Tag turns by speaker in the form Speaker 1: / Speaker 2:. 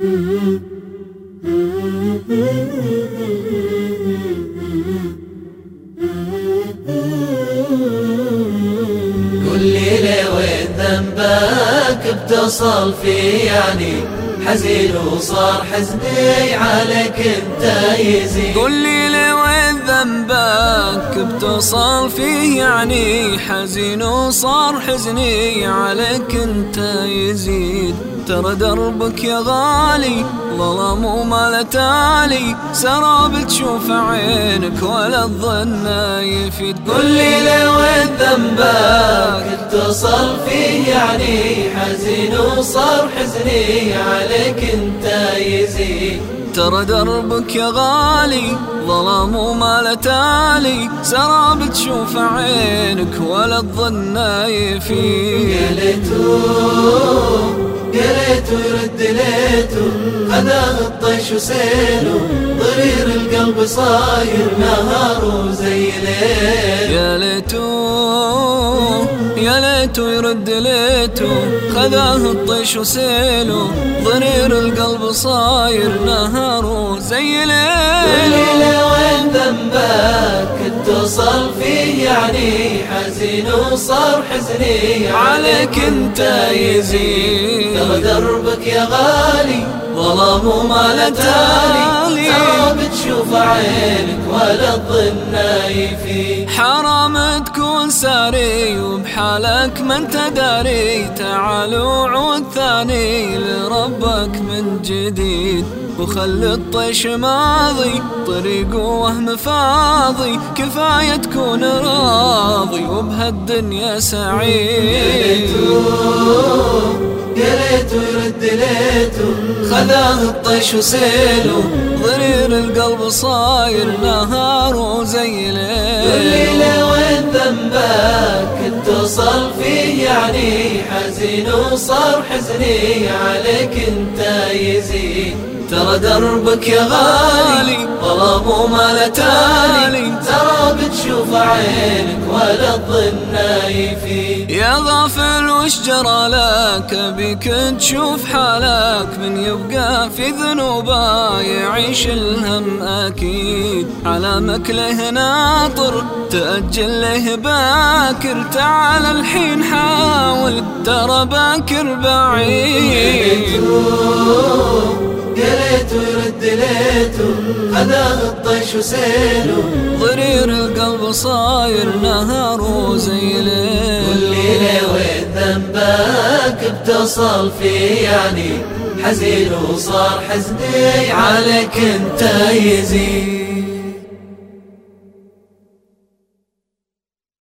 Speaker 1: قل لي ليه وين ذنبك بتصل في يعني حزين وصار حزني عليك انت يزيد.
Speaker 2: قل لي ليه وين ذنبك بتصل فيه يعني حزين وصار حزني عليك انت يزيد. ترى دربك يا غالي ظلم وما تالي. سراب تشوف عينك ولا الظن يفيد.
Speaker 1: قل لي وين ذنبك اتصل فيه يعني حزين وصار حزني عليك انت يزيد.
Speaker 2: ترى دربك يا غالي ظلام وما تالي. سراب تشوف عينك ولا الظن يفيد
Speaker 1: يا ليتو يرد ليتو. خذاه الطيش وسيلو ضرير القلب صاير نهار وزي ليل
Speaker 2: ليتو يرد ليتو خذاه الطيش وسيلو ضرير القلب صاير نهار زي ليل
Speaker 1: وين ذنبك؟ اتصل فيه يعني حزين وصار حزني
Speaker 2: عليك انت يزيد
Speaker 1: ترى دربك يا غالي ظلام وما تالي. ترى بتشوف عينك ولا الظن يفيد
Speaker 2: حرام تكون ساري وبحالك ما انت داري. تعال وعود ثاني لربك من جديد. وخل الطيش ماضي طريق وهم فاضي. كفاية تكون راضي وبهالدنيا سعيد.
Speaker 1: يا ليتو يرد ليتو خذاه الطيش وسيلو.
Speaker 2: ضرير القلب صاير نهار وزي
Speaker 1: ليل وين ذنبك؟ اتصل فيه يعني حزين وصار حزني عليك انت يزيد. ترى دربك يا غالي ظلام وما تالي ترى بتشوف عينك ولا الظن يفيد
Speaker 2: يا غافل وش جرى لك؟ بك تشوف حالك من يبقى في ذنوبه يعيش الهم أكيد. على مكله ناطر تأجل له باكر. تعال الحين حاول ترى باكر بعيد.
Speaker 1: ليتو خذاه الطيش وسيلو
Speaker 2: ضرير القلب صاير نهار وزي ليل.
Speaker 1: قل لي ليه وين ذنبك بتصل فيه يعني؟ حزين وصار حزني عليك انت يزيد.